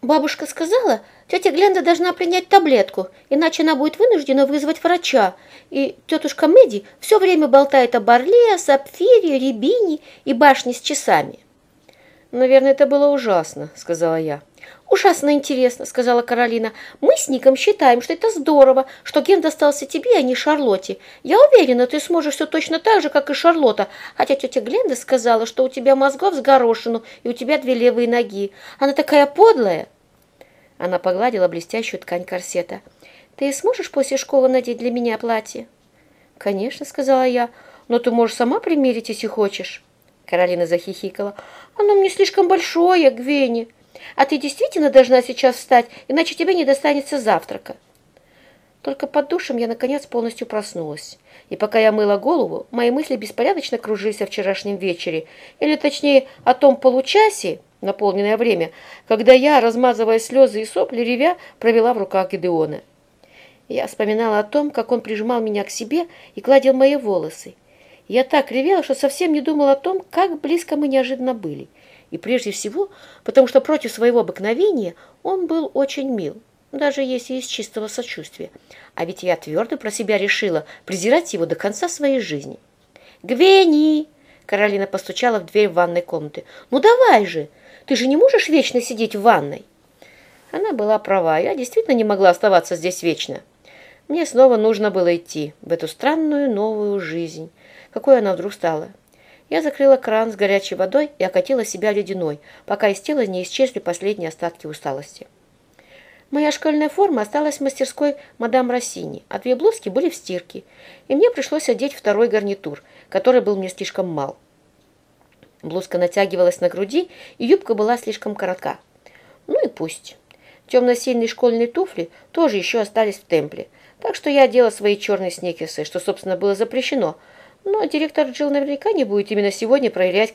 Бабушка сказала, тетя Гленда должна принять таблетку, иначе она будет вынуждена вызвать врача. И тетушка Мэдди все время болтает о Барле, Сапфире, Рябине и башне с часами. «Наверное, это было ужасно», — сказала я. «Ужасно интересно», — сказала Каролина. «Мы с Ником считаем, что это здорово, что ген достался тебе, а не Шарлотте. Я уверена, ты сможешь все точно так же, как и Шарлотта, хотя тетя Гленда сказала, что у тебя мозгов с горошину и у тебя две левые ноги. Она такая подлая». Она погладила блестящую ткань корсета. «Ты сможешь после школы надеть для меня платье?» «Конечно», — сказала я, — «но ты можешь сама примерить, если хочешь». Каролина захихикала. «Оно мне слишком большое, Гвенни. А ты действительно должна сейчас встать, иначе тебе не достанется завтрака». Только под душем я, наконец, полностью проснулась. И пока я мыла голову, мои мысли беспорядочно кружились о вчерашнем вечере, или, точнее, о том получасе, наполненное время, когда я, размазывая слезы и сопли, ревя, провела в руках Гедеона. Я вспоминала о том, как он прижимал меня к себе и гладил мои волосы, я так ревела, что совсем не думала о том, как близко мы неожиданно были. И прежде всего, потому что против своего обыкновения он был очень мил, даже если из чистого сочувствия. А ведь я твердо про себя решила презирать его до конца своей жизни. «Гвени!» – Каролина постучала в дверь ванной комнаты. «Ну давай же! Ты же не можешь вечно сидеть в ванной!» Она была права, я действительно не могла оставаться здесь вечно. Мне снова нужно было идти в эту странную новую жизнь, какой она вдруг стала. Я закрыла кран с горячей водой и окатила себя ледяной, пока из тела не исчезли последние остатки усталости. Моя школьная форма осталась в мастерской мадам Россини, а две блузки были в стирке, и мне пришлось одеть второй гарнитур, который был мне слишком мал. Блузка натягивалась на груди, и юбка была слишком коротка. Ну и пусть. Темно-синие школьные туфли тоже еще остались в темпле, так что я одела свои черные снекерсы, что, собственно, было запрещено – но директор Джилл наверняка не будет именно сегодня проверять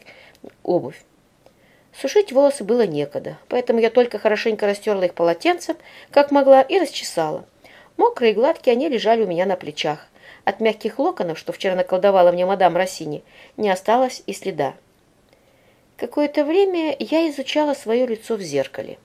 обувь. Сушить волосы было некогда, поэтому я только хорошенько растерла их полотенцем, как могла, и расчесала. Мокрые и гладкие они лежали у меня на плечах. От мягких локонов, что вчера наколдовала мне мадам Россини, не осталось и следа. Какое-то время я изучала свое лицо в зеркале.